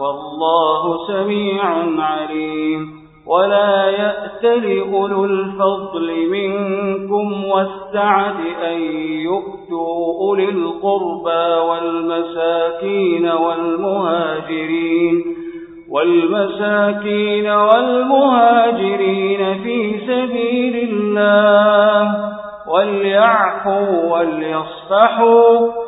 والله سميع عليم. ولا يأتل أولو الفضل منكم والسعة أن يؤتوا أولي القربى والمساكين والمهاجرين والمساكين والمهاجرين في سبيل الله وليعفوا وليصفحوا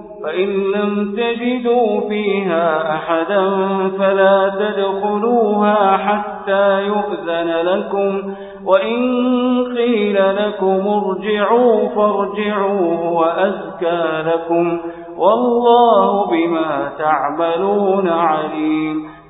فإن لم تجدوا فيها أحدا فلا تدخلوها حتى يؤذن لكم وإن قيل لكم ارجعوا فارجعوا وأزكى لكم والله بما تعملون عليم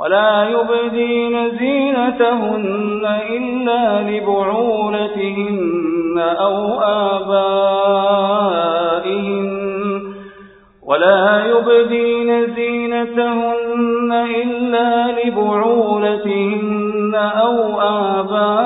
ولا يبدين زينتهن إلا لبعولتهن أو آبائهن. ولا يبدين زينتهن إلا لبعولتهن أو آبائهن.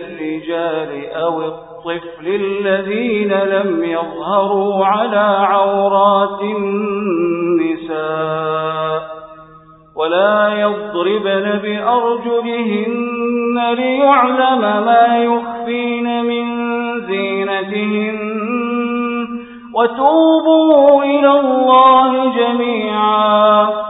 الرجال أو الطفل الذين لم يظهروا على عورات النساء ولا يضربن بأرجلهن ليعلم ما يخفين من زينتهن. وتوبوا إلى الله جميعا.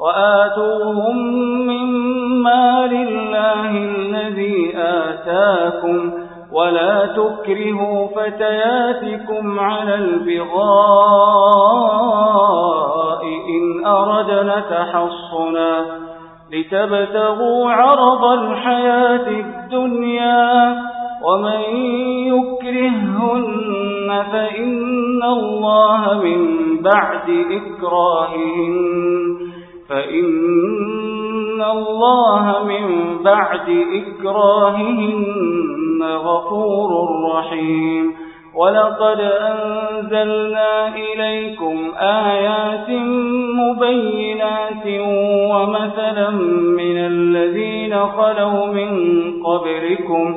وآتوهم مما لله الذي آتاكم ولا تكرهوا فتياتكم على البغاء إن أردنا تحصنا لتبتغوا عرض الحياة الدنيا ومن يكرههن فإن الله من بعد إكراههن فإن الله من بعد إكراههن غفور رحيم. ولقد أنزلنا إليكم آيات مبينات ومثلا من الذين خلوا من قبلكم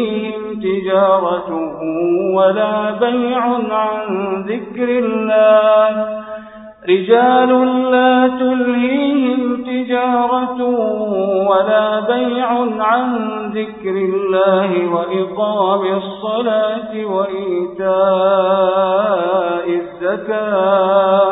تجارة ولا بيع عن ذكر الله. رجال لا تلهيهم تجارة ولا بيع عن ذكر الله وإقام الصلاة وإيتاء الزكاة.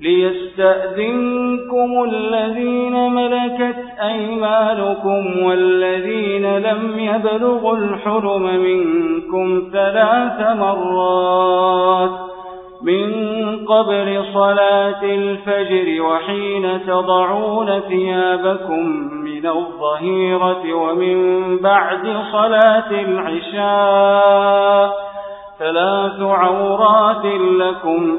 ليستأذنكم الذين ملكت أيمانكم والذين لم يبلغوا الحرم منكم ثلاث مرات من قبل صلاة الفجر وحين تضعون ثيابكم من الظهيرة ومن بعد صلاة العشاء ثلاث عورات لكم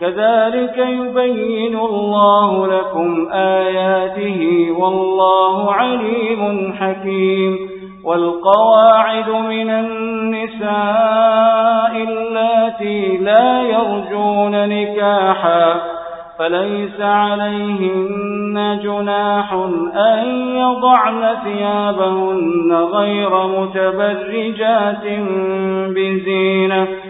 كذلك يبين الله لكم آياته والله عليم حكيم. والقواعد من النساء اللاتي لا يرجون نكاحا فليس عليهن جناح أن يضعن ثيابهن غير متبرجات بزينة.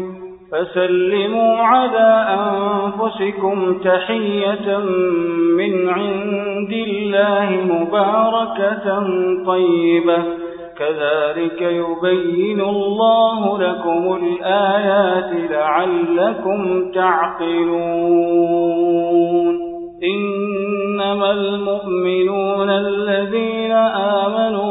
فسلموا على أنفسكم تحية من عند الله مباركة طيبة. كذلك يبين الله لكم الآيات لعلكم تعقلون. إنما المؤمنون الذين آمنوا